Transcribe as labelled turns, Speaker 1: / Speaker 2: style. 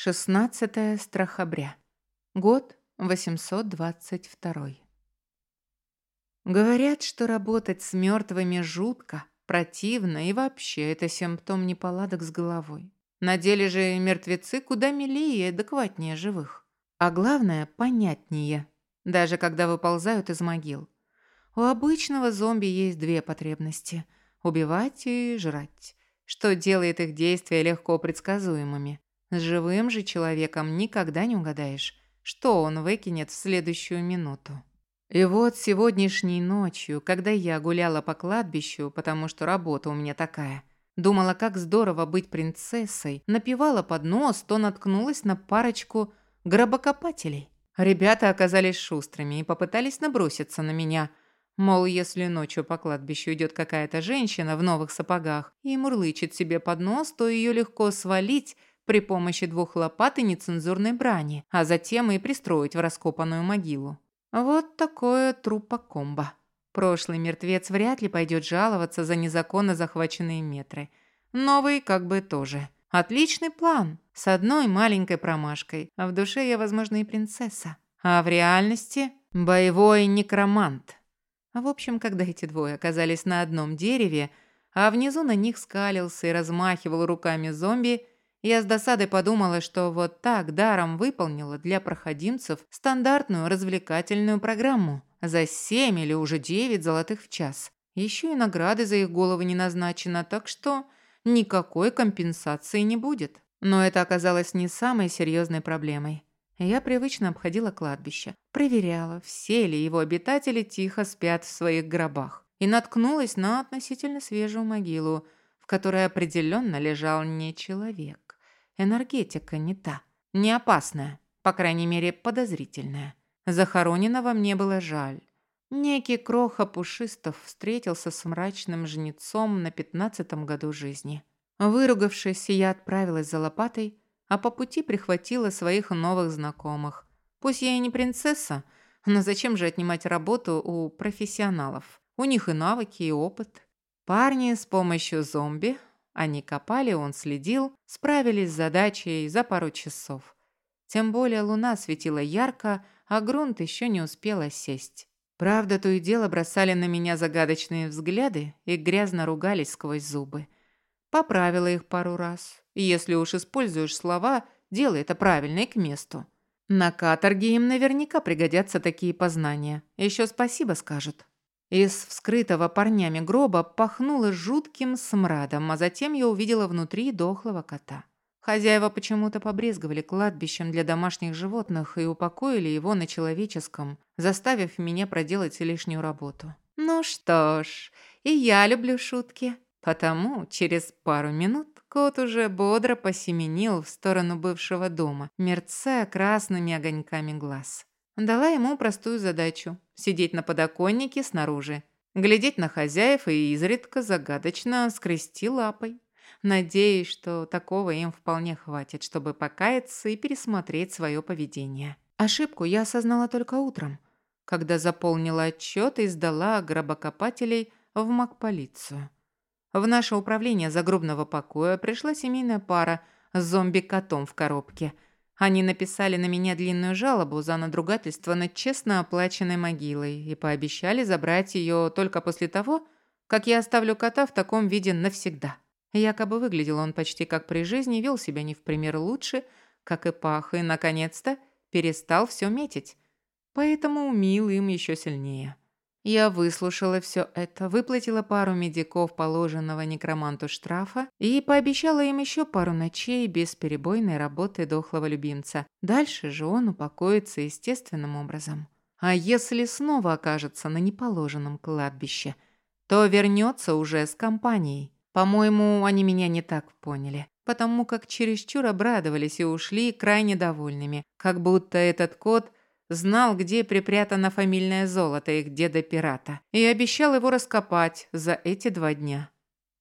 Speaker 1: 16 страхобря. Год 822. Говорят, что работать с мертвыми жутко, противно и вообще это симптом неполадок с головой. На деле же мертвецы куда милее и адекватнее живых. А главное, понятнее, даже когда выползают из могил. У обычного зомби есть две потребности – убивать и жрать, что делает их действия легко предсказуемыми. С живым же человеком никогда не угадаешь, что он выкинет в следующую минуту. И вот сегодняшней ночью, когда я гуляла по кладбищу, потому что работа у меня такая, думала, как здорово быть принцессой, напевала под нос, то наткнулась на парочку гробокопателей. Ребята оказались шустрыми и попытались наброситься на меня. Мол, если ночью по кладбищу идет какая-то женщина в новых сапогах и мурлычет себе под нос, то ее легко свалить при помощи двух лопат и нецензурной брани, а затем и пристроить в раскопанную могилу. Вот такое трупокомбо. Прошлый мертвец вряд ли пойдет жаловаться за незаконно захваченные метры. Новый как бы тоже. Отличный план, с одной маленькой промашкой, а в душе я, возможно, и принцесса. А в реальности – боевой некромант. В общем, когда эти двое оказались на одном дереве, а внизу на них скалился и размахивал руками зомби – я с досадой подумала, что вот так даром выполнила для проходимцев стандартную развлекательную программу за семь или уже девять золотых в час. Еще и награды за их головы не назначено, так что никакой компенсации не будет. Но это оказалось не самой серьезной проблемой. Я привычно обходила кладбище, проверяла, все ли его обитатели тихо спят в своих гробах, и наткнулась на относительно свежую могилу, которой определенно лежал не человек. Энергетика не та, не опасная, по крайней мере, подозрительная. Захороненного мне было жаль. Некий кроха Пушистов встретился с мрачным жнецом на пятнадцатом году жизни. Выругавшись, я отправилась за лопатой, а по пути прихватила своих новых знакомых. Пусть я и не принцесса, но зачем же отнимать работу у профессионалов? У них и навыки, и опыт. Парни с помощью зомби они копали, он следил, справились с задачей за пару часов. Тем более луна светила ярко, а грунт еще не успел осесть. Правда, то и дело бросали на меня загадочные взгляды и грязно ругались сквозь зубы. Поправила их пару раз. И если уж используешь слова, делай это правильно и к месту. На каторге им наверняка пригодятся такие познания. Еще спасибо скажут. Из вскрытого парнями гроба пахнуло жутким смрадом, а затем я увидела внутри дохлого кота. Хозяева почему-то побрезговали кладбищем для домашних животных и упокоили его на человеческом, заставив меня проделать лишнюю работу. Ну что ж, и я люблю шутки. Потому через пару минут кот уже бодро посеменил в сторону бывшего дома, мерцая красными огоньками глаз. Дала ему простую задачу – сидеть на подоконнике снаружи, глядеть на хозяев и изредка загадочно скрести лапой. Надеюсь, что такого им вполне хватит, чтобы покаяться и пересмотреть свое поведение. Ошибку я осознала только утром, когда заполнила отчет и сдала гробокопателей в МакПолицию. В наше управление загробного покоя пришла семейная пара с зомби-котом в коробке – они написали на меня длинную жалобу за надругательство над честно оплаченной могилой и пообещали забрать ее только после того, как я оставлю кота в таком виде навсегда. Якобы выглядел он почти как при жизни, вел себя не в пример лучше, как и пах, и, наконец-то, перестал все метить. Поэтому умил им еще сильнее. Я выслушала все это, выплатила пару медиков положенного некроманту штрафа и пообещала им еще пару ночей бесперебойной работы дохлого любимца. Дальше же он упокоится естественным образом. А если снова окажется на неположенном кладбище, то вернется уже с компанией. По-моему, они меня не так поняли, потому как чересчур обрадовались и ушли крайне довольными, как будто этот кот – Знал, где припрятано фамильное золото их деда-пирата, и обещал его раскопать за эти два дня.